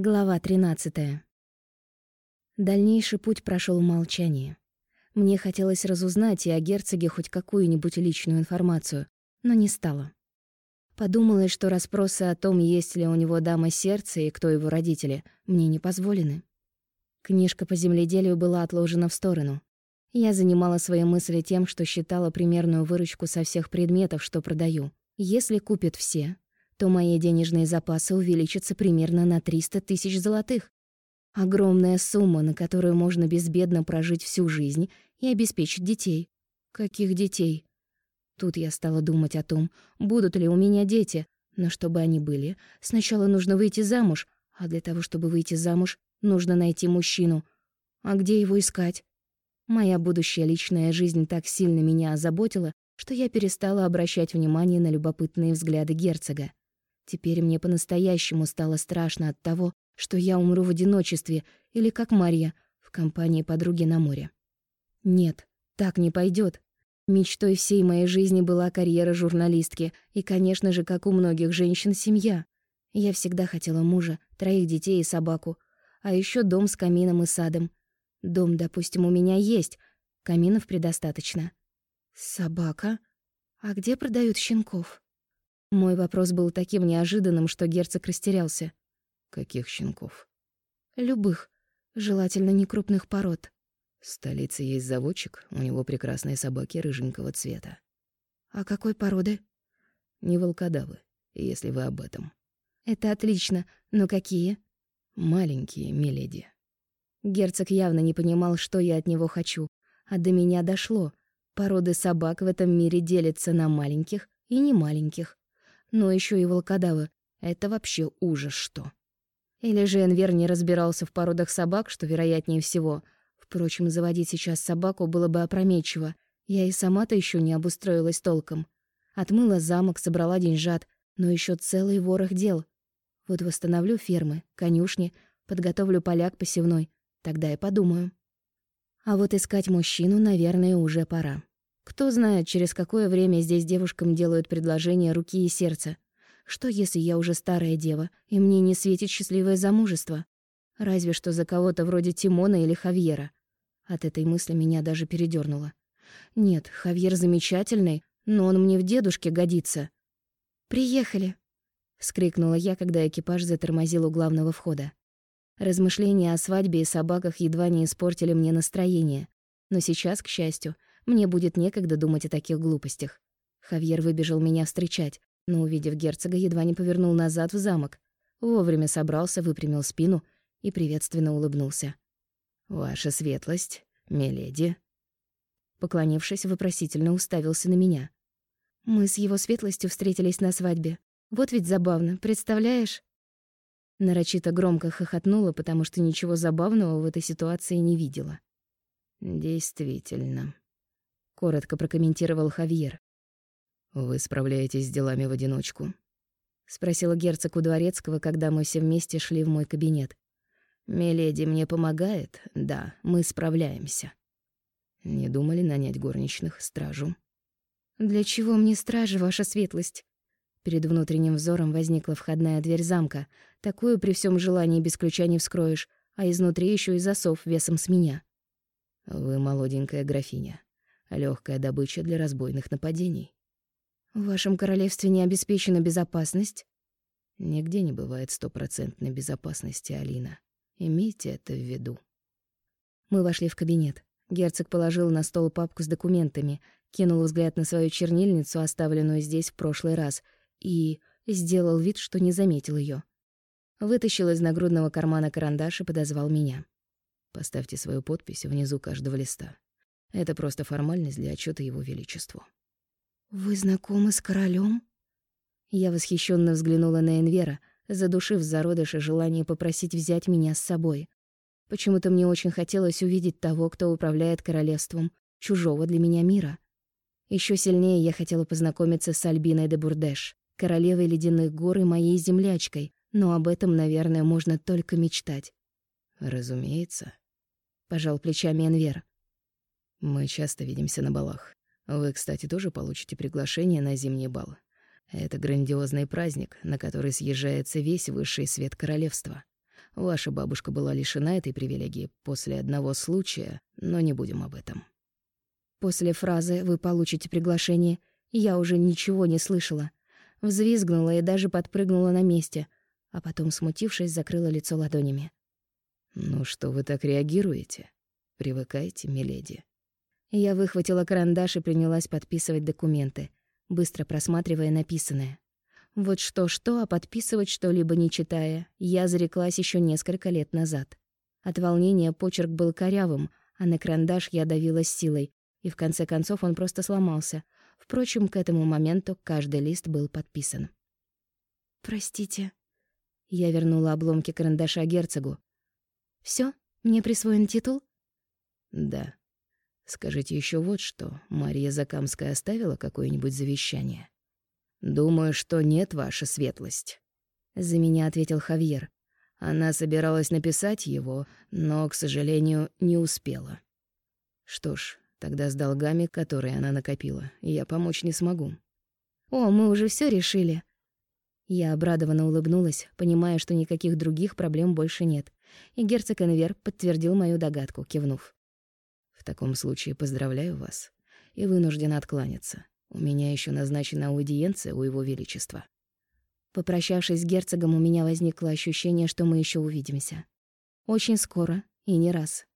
Глава 13. Дальнейший путь прошел в молчании. Мне хотелось разузнать и о герцоге хоть какую-нибудь личную информацию, но не стало. Подумалось, что расспросы о том, есть ли у него дама сердца и кто его родители, мне не позволены. Книжка по земледелию была отложена в сторону. Я занимала свои мысли тем, что считала примерную выручку со всех предметов, что продаю. Если купят все, то мои денежные запасы увеличатся примерно на 300 тысяч золотых. Огромная сумма, на которую можно безбедно прожить всю жизнь и обеспечить детей. Каких детей? Тут я стала думать о том, будут ли у меня дети. Но чтобы они были, сначала нужно выйти замуж, а для того, чтобы выйти замуж, нужно найти мужчину. А где его искать? Моя будущая личная жизнь так сильно меня озаботила, что я перестала обращать внимание на любопытные взгляды герцога. Теперь мне по-настоящему стало страшно от того, что я умру в одиночестве или как Марья в компании подруги на море. Нет, так не пойдет. Мечтой всей моей жизни была карьера журналистки и, конечно же, как у многих женщин, семья. Я всегда хотела мужа, троих детей и собаку, а еще дом с камином и садом. Дом, допустим, у меня есть, каминов предостаточно. Собака? А где продают щенков? Мой вопрос был таким неожиданным, что герцог растерялся. «Каких щенков?» «Любых. Желательно не крупных пород». В столице есть заводчик, у него прекрасные собаки рыженького цвета. «А какой породы?» «Не волкодавы, если вы об этом». «Это отлично. Но какие?» «Маленькие, миледи». Герцог явно не понимал, что я от него хочу. А до меня дошло. Породы собак в этом мире делятся на маленьких и немаленьких но еще и волкодавы. Это вообще ужас что. Или же Энвер не разбирался в породах собак, что вероятнее всего. Впрочем, заводить сейчас собаку было бы опрометчиво. Я и сама-то еще не обустроилась толком. Отмыла замок, собрала деньжат, но еще целый ворох дел. Вот восстановлю фермы, конюшни, подготовлю поля к посевной. Тогда и подумаю. А вот искать мужчину, наверное, уже пора. Кто знает, через какое время здесь девушкам делают предложение руки и сердца. Что, если я уже старая дева, и мне не светит счастливое замужество? Разве что за кого-то вроде Тимона или Хавьера. От этой мысли меня даже передёрнуло. Нет, Хавьер замечательный, но он мне в дедушке годится. «Приехали!» — вскрикнула я, когда экипаж затормозил у главного входа. Размышления о свадьбе и собаках едва не испортили мне настроение. Но сейчас, к счастью, мне будет некогда думать о таких глупостях. Хавьер выбежал меня встречать, но, увидев герцога, едва не повернул назад в замок. Вовремя собрался, выпрямил спину и приветственно улыбнулся. «Ваша светлость, миледи». Поклонившись, вопросительно уставился на меня. «Мы с его светлостью встретились на свадьбе. Вот ведь забавно, представляешь?» Нарочито громко хохотнула, потому что ничего забавного в этой ситуации не видела. «Действительно», коротко прокомментировал Хавьер. Вы справляетесь с делами в одиночку? спросил герцог у дворецкого, когда мы все вместе шли в мой кабинет. Миледи мне помогает? Да, мы справляемся. Не думали нанять горничных, стражу? Для чего мне стража, ваша светлость? Перед внутренним взором возникла входная дверь замка. Такую при всем желании без ключа не вскроешь, а изнутри еще и засов весом с меня. Вы молоденькая графиня. Легкая добыча для разбойных нападений. В вашем королевстве не обеспечена безопасность? Нигде не бывает стопроцентной безопасности, Алина. Имейте это в виду. Мы вошли в кабинет. Герцог положил на стол папку с документами, кинул взгляд на свою чернильницу, оставленную здесь в прошлый раз, и сделал вид, что не заметил ее. Вытащил из нагрудного кармана карандаш и подозвал меня. «Поставьте свою подпись внизу каждого листа. Это просто формальность для отчета его величеству. Вы знакомы с королем? Я восхищенно взглянула на Энвера, задушив в зародыше желание попросить взять меня с собой. Почему-то мне очень хотелось увидеть того, кто управляет королевством, чужого для меня мира. Еще сильнее я хотела познакомиться с Альбиной де Бурдеш, королевой ледяных гор и моей землячкой, но об этом, наверное, можно только мечтать. «Разумеется», — пожал плечами Энвер. Мы часто видимся на балах. Вы, кстати, тоже получите приглашение на зимний бал. Это грандиозный праздник, на который съезжается весь высший свет королевства. Ваша бабушка была лишена этой привилегии после одного случая, но не будем об этом. После фразы «Вы получите приглашение» я уже ничего не слышала. Взвизгнула и даже подпрыгнула на месте, а потом, смутившись, закрыла лицо ладонями. «Ну что вы так реагируете? Привыкайте, миледи». Я выхватила карандаш и принялась подписывать документы, быстро просматривая написанное. Вот что-что, а подписывать что-либо не читая, я зареклась еще несколько лет назад. От волнения почерк был корявым, а на карандаш я давила силой, и в конце концов он просто сломался. Впрочем, к этому моменту каждый лист был подписан. «Простите». Я вернула обломки карандаша герцогу. Все, Мне присвоен титул?» «Да», Скажите еще вот что, Мария Закамская оставила какое-нибудь завещание? Думаю, что нет, ваша светлость. За меня ответил Хавьер. Она собиралась написать его, но, к сожалению, не успела. Что ж, тогда с долгами, которые она накопила, я помочь не смогу. О, мы уже все решили. Я обрадованно улыбнулась, понимая, что никаких других проблем больше нет. И герцог Энвер подтвердил мою догадку, кивнув. Таком случае поздравляю вас и вынужден откланяться. У меня еще назначена аудиенция у его величества. Попрощавшись с герцогом, у меня возникло ощущение, что мы еще увидимся. Очень скоро и не раз.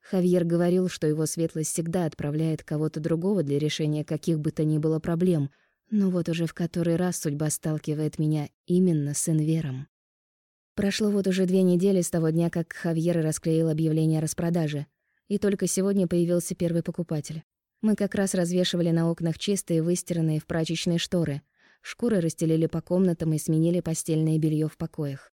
Хавьер говорил, что его светлость всегда отправляет кого-то другого для решения каких бы то ни было проблем, но вот уже в который раз судьба сталкивает меня именно с Инвером. Прошло вот уже две недели с того дня, как Хавьер расклеил объявление о распродаже, и только сегодня появился первый покупатель. Мы как раз развешивали на окнах чистые, выстиранные в прачечные шторы. Шкуры расстелили по комнатам и сменили постельное белье в покоях.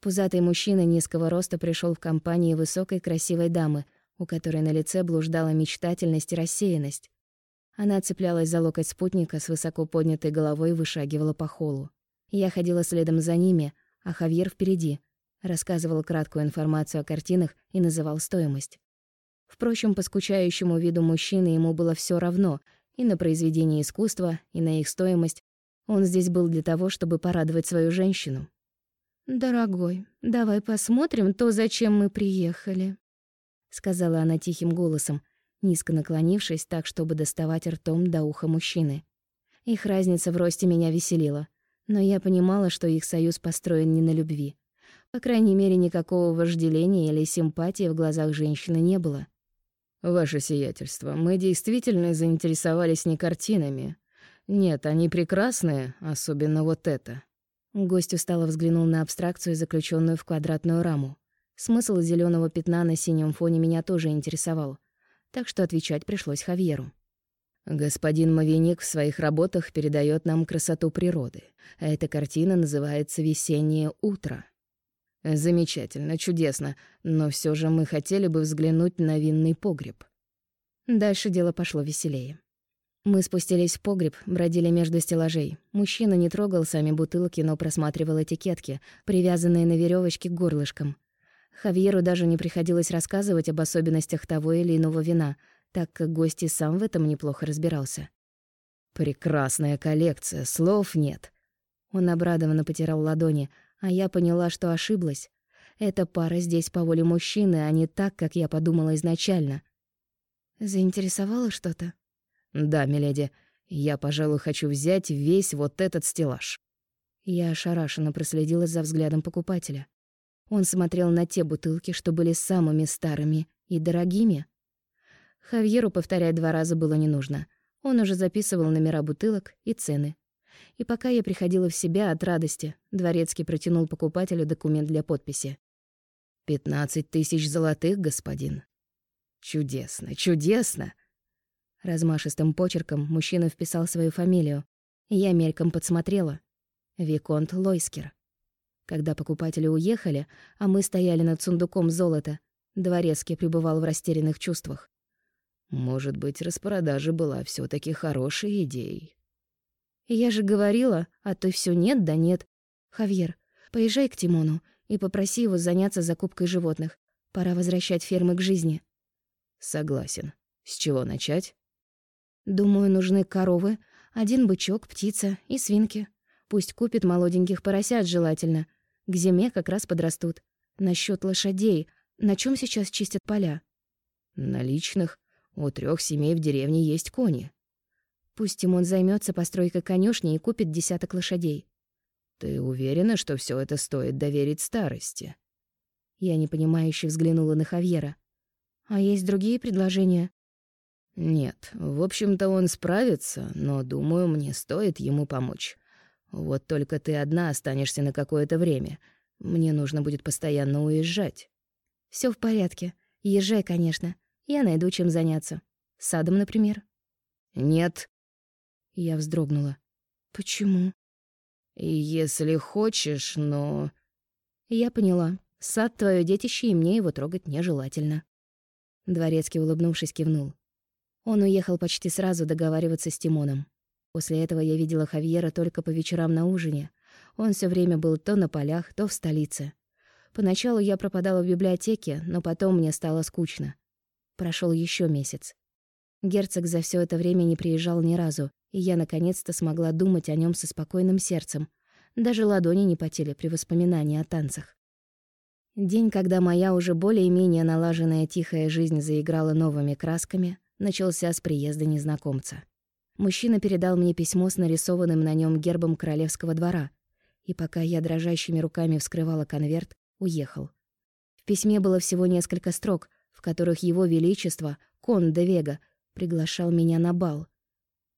Пузатый мужчина низкого роста пришел в компании высокой красивой дамы, у которой на лице блуждала мечтательность и рассеянность. Она цеплялась за локоть спутника с высоко поднятой головой и вышагивала по холлу. Я ходила следом за ними, а Хавьер впереди, рассказывал краткую информацию о картинах и называл стоимость. Впрочем, по скучающему виду мужчины ему было все равно и на произведение искусства, и на их стоимость. Он здесь был для того, чтобы порадовать свою женщину. «Дорогой, давай посмотрим то, зачем мы приехали», — сказала она тихим голосом, низко наклонившись так, чтобы доставать ртом до уха мужчины. Их разница в росте меня веселила, но я понимала, что их союз построен не на любви. По крайней мере, никакого вожделения или симпатии в глазах женщины не было. «Ваше сиятельство, мы действительно заинтересовались не картинами. Нет, они прекрасные, особенно вот это». Гость устало взглянул на абстракцию, заключенную в квадратную раму. Смысл зеленого пятна на синем фоне меня тоже интересовал, так что отвечать пришлось Хавьеру. Господин Мавиник в своих работах передает нам красоту природы. Эта картина называется «Весеннее утро». Замечательно, чудесно, но все же мы хотели бы взглянуть на винный погреб. Дальше дело пошло веселее. Мы спустились в погреб, бродили между стеллажей. Мужчина не трогал сами бутылки, но просматривал этикетки, привязанные на веревочке к горлышкам. Хавьеру даже не приходилось рассказывать об особенностях того или иного вина, так как гость и сам в этом неплохо разбирался. «Прекрасная коллекция, слов нет». Он обрадованно потирал ладони, а я поняла, что ошиблась. Эта пара здесь по воле мужчины, а не так, как я подумала изначально. Заинтересовало что-то? Да, миледи. Я, пожалуй, хочу взять весь вот этот стеллаж. Я ошарашенно проследила за взглядом покупателя. Он смотрел на те бутылки, что были самыми старыми и дорогими. Хавьеру повторять два раза было не нужно. Он уже записывал номера бутылок и цены. И пока я приходила в себя от радости, Дворецкий протянул покупателю документ для подписи. «Пятнадцать тысяч золотых, господин». «Чудесно, чудесно!» Размашистым почерком мужчина вписал свою фамилию. Я мельком подсмотрела. Виконт Лойскер. Когда покупатели уехали, а мы стояли над сундуком золота, Дворецкий пребывал в растерянных чувствах. «Может быть, распродажа была все таки хорошей идеей», я же говорила, а то все нет да нет. Хавьер, поезжай к Тимону и попроси его заняться закупкой животных. Пора возвращать фермы к жизни. Согласен. С чего начать? Думаю, нужны коровы, один бычок, птица и свинки. Пусть купит молоденьких поросят желательно. К зиме как раз подрастут. насчет лошадей. На чем сейчас чистят поля? На личных. У трех семей в деревне есть кони. Пусть он займется постройкой конюшни и купит десяток лошадей. Ты уверена, что все это стоит доверить старости? Я непонимающе взглянула на Хавьера. А есть другие предложения? Нет, в общем-то он справится, но, думаю, мне стоит ему помочь. Вот только ты одна останешься на какое-то время. Мне нужно будет постоянно уезжать. Все в порядке. Езжай, конечно. Я найду чем заняться. Садом, например. Нет. Я вздрогнула. Почему? Если хочешь, но... Я поняла. Сад — твое детище, и мне его трогать нежелательно. Дворецкий, улыбнувшись, кивнул. Он уехал почти сразу договариваться с Тимоном. После этого я видела Хавьера только по вечерам на ужине. Он все время был то на полях, то в столице. Поначалу я пропадала в библиотеке, но потом мне стало скучно. Прошел еще месяц. Герцог за все это время не приезжал ни разу, и я наконец-то смогла думать о нем со спокойным сердцем. Даже ладони не потели при воспоминании о танцах. День, когда моя уже более-менее налаженная тихая жизнь заиграла новыми красками, начался с приезда незнакомца. Мужчина передал мне письмо с нарисованным на нем гербом королевского двора, и пока я дрожащими руками вскрывала конверт, уехал. В письме было всего несколько строк, в которых его величество, кон де Вега, приглашал меня на бал.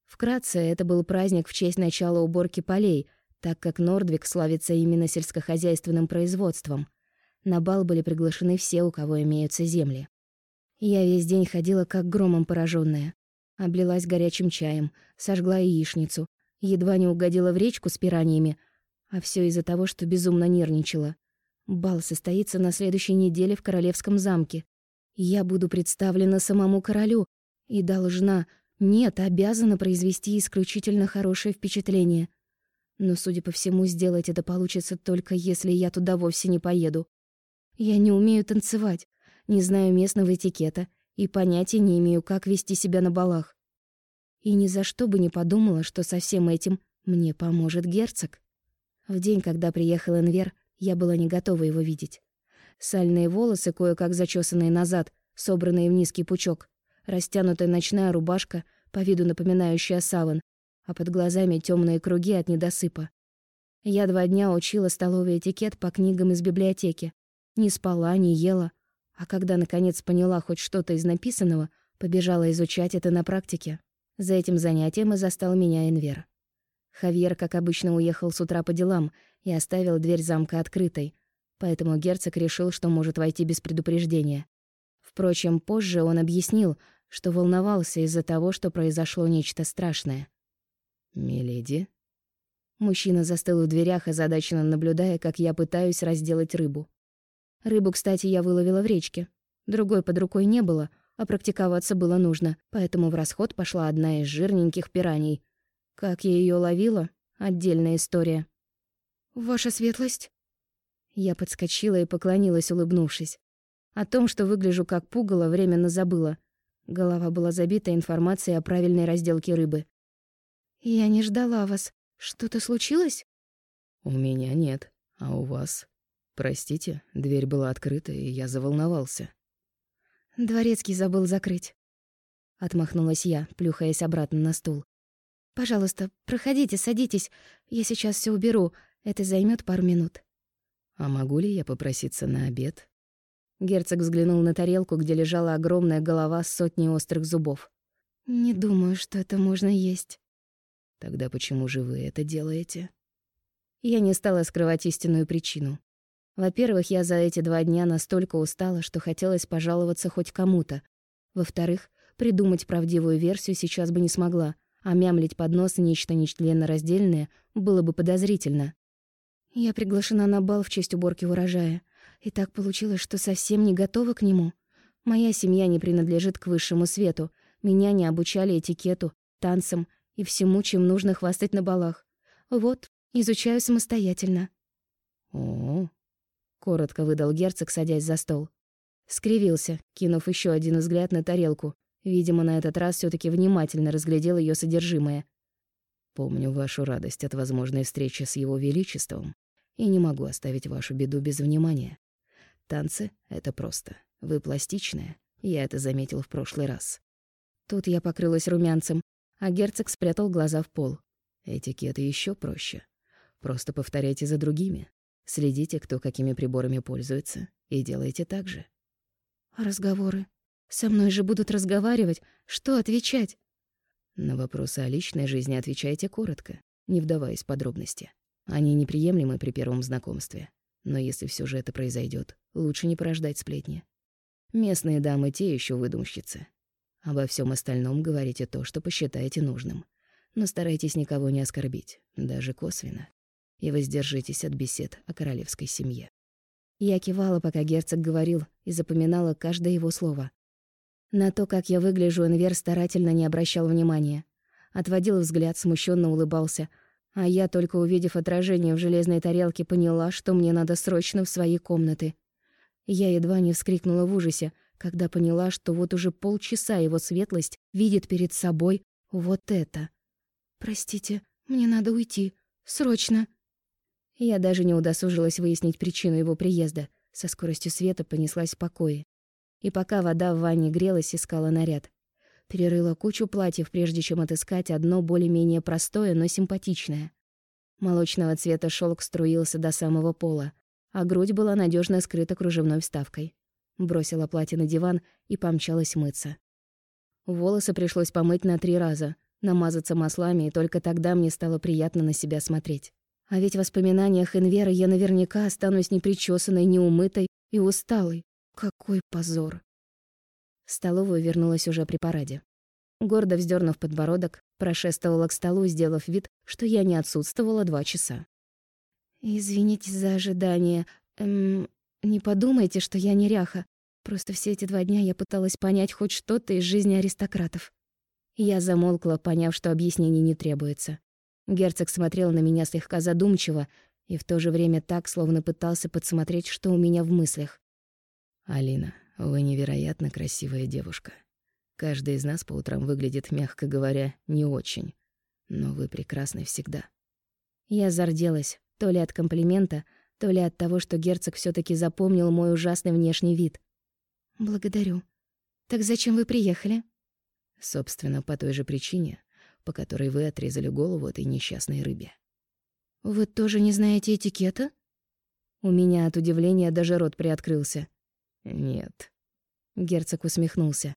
Вкратце, это был праздник в честь начала уборки полей, так как Нордвик славится именно сельскохозяйственным производством. На бал были приглашены все, у кого имеются земли. Я весь день ходила как громом пораженная. Облилась горячим чаем, сожгла яичницу, едва не угодила в речку с пираньями, а все из-за того, что безумно нервничала. Бал состоится на следующей неделе в Королевском замке. Я буду представлена самому королю и должна, нет, обязана произвести исключительно хорошее впечатление. Но, судя по всему, сделать это получится только если я туда вовсе не поеду. Я не умею танцевать, не знаю местного этикета и понятия не имею, как вести себя на балах. И ни за что бы не подумала, что со всем этим мне поможет герцог. В день, когда приехал Энвер, я была не готова его видеть. Сальные волосы, кое-как зачесанные назад, собранные в низкий пучок, растянутая ночная рубашка, по виду напоминающая саван, а под глазами темные круги от недосыпа. Я два дня учила столовый этикет по книгам из библиотеки. Не спала, не ела, а когда, наконец, поняла хоть что-то из написанного, побежала изучать это на практике. За этим занятием и застал меня Энвер. Хавьер, как обычно, уехал с утра по делам и оставил дверь замка открытой, поэтому герцог решил, что может войти без предупреждения. Впрочем, позже он объяснил, что волновался из-за того, что произошло нечто страшное. «Миледи?» Мужчина застыл в дверях, озадаченно наблюдая, как я пытаюсь разделать рыбу. Рыбу, кстати, я выловила в речке. Другой под рукой не было, а практиковаться было нужно, поэтому в расход пошла одна из жирненьких пираний. Как я ее ловила — отдельная история. «Ваша светлость?» Я подскочила и поклонилась, улыбнувшись. О том, что выгляжу как пугало, временно забыла. Голова была забита информацией о правильной разделке рыбы. «Я не ждала вас. Что-то случилось?» «У меня нет. А у вас?» Простите, дверь была открыта, и я заволновался. Дворецкий забыл закрыть. Отмахнулась я, плюхаясь обратно на стул. Пожалуйста, проходите, садитесь. Я сейчас все уберу. Это займет пару минут. А могу ли я попроситься на обед? Герцог взглянул на тарелку, где лежала огромная голова с сотней острых зубов. Не думаю, что это можно есть. Тогда почему же вы это делаете? Я не стала скрывать истинную причину. Во-первых, я за эти два дня настолько устала, что хотелось пожаловаться хоть кому-то. Во-вторых, придумать правдивую версию сейчас бы не смогла, а мямлить под нос нечто нечленораздельное было бы подозрительно. Я приглашена на бал в честь уборки урожая. И так получилось, что совсем не готова к нему. Моя семья не принадлежит к высшему свету. Меня не обучали этикету, танцам и всему, чем нужно хвастать на балах. Вот, изучаю самостоятельно. О, коротко выдал герцог, садясь за стол. Скривился, кинув еще один взгляд на тарелку. Видимо, на этот раз все таки внимательно разглядел ее содержимое. Помню вашу радость от возможной встречи с его величеством и не могу оставить вашу беду без внимания. Танцы — это просто. Вы пластичная. Я это заметил в прошлый раз. Тут я покрылась румянцем, а герцог спрятал глаза в пол. Этикет еще проще. Просто повторяйте за другими. Следите, кто какими приборами пользуется, и делайте так же. А разговоры? Со мной же будут разговаривать. Что отвечать? На вопросы о личной жизни отвечайте коротко, не вдаваясь в подробности. Они неприемлемы при первом знакомстве. Но если все же это произойдет, лучше не порождать сплетни. Местные дамы те еще выдумщицы. Обо всем остальном говорите то, что посчитаете нужным. Но старайтесь никого не оскорбить, даже косвенно. И воздержитесь от бесед о королевской семье. Я кивала, пока герцог говорил, и запоминала каждое его слово. На то, как я выгляжу, Энвер старательно не обращал внимания. Отводил взгляд, смущенно улыбался, а я, только увидев отражение в железной тарелке, поняла, что мне надо срочно в свои комнаты. Я едва не вскрикнула в ужасе, когда поняла, что вот уже полчаса его светлость видит перед собой вот это. «Простите, мне надо уйти. Срочно!» Я даже не удосужилась выяснить причину его приезда. Со скоростью света понеслась в покое. И пока вода в ванне грелась, искала наряд. Перерыла кучу платьев, прежде чем отыскать одно более-менее простое, но симпатичное. Молочного цвета шелк струился до самого пола, а грудь была надежно скрыта кружевной вставкой. Бросила платье на диван и помчалась мыться. Волосы пришлось помыть на три раза, намазаться маслами, и только тогда мне стало приятно на себя смотреть. А ведь в воспоминаниях Инверы я наверняка останусь непричесанной, неумытой и усталой. Какой позор. В столовую вернулась уже при параде. Гордо вздернув подбородок, прошествовала к столу, сделав вид, что я не отсутствовала два часа. «Извините за ожидание. Эм, не подумайте, что я неряха. Просто все эти два дня я пыталась понять хоть что-то из жизни аристократов». Я замолкла, поняв, что объяснений не требуется. Герцог смотрел на меня слегка задумчиво и в то же время так, словно пытался подсмотреть, что у меня в мыслях. «Алина, вы невероятно красивая девушка. Каждый из нас по утрам выглядит, мягко говоря, не очень. Но вы прекрасны всегда. Я зарделась, то ли от комплимента, то ли от того, что герцог все таки запомнил мой ужасный внешний вид. «Благодарю. Так зачем вы приехали?» «Собственно, по той же причине, по которой вы отрезали голову этой несчастной рыбе». «Вы тоже не знаете этикета?» У меня от удивления даже рот приоткрылся. «Нет». Герцог усмехнулся.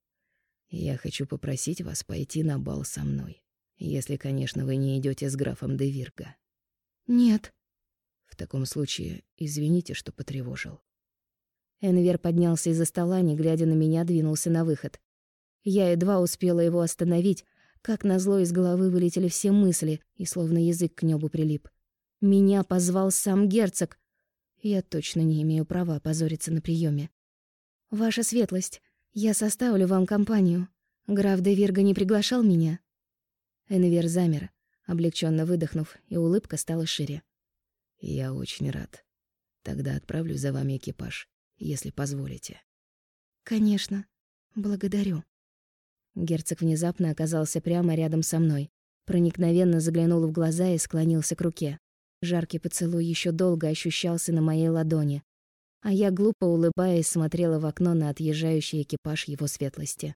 «Я хочу попросить вас пойти на бал со мной. Если, конечно, вы не идете с графом де Вирга». «Нет». «В таком случае, извините, что потревожил». Энвер поднялся из-за стола, не глядя на меня, двинулся на выход. Я едва успела его остановить, как назло из головы вылетели все мысли, и словно язык к небу прилип. Меня позвал сам герцог. Я точно не имею права позориться на приеме. «Ваша светлость, я составлю вам компанию. Граф де Вирга не приглашал меня?» Энвер замер, облегченно выдохнув, и улыбка стала шире. «Я очень рад. Тогда отправлю за вами экипаж, если позволите». «Конечно. Благодарю». Герцог внезапно оказался прямо рядом со мной, проникновенно заглянул в глаза и склонился к руке. Жаркий поцелуй еще долго ощущался на моей ладони, а я, глупо улыбаясь, смотрела в окно на отъезжающий экипаж его светлости.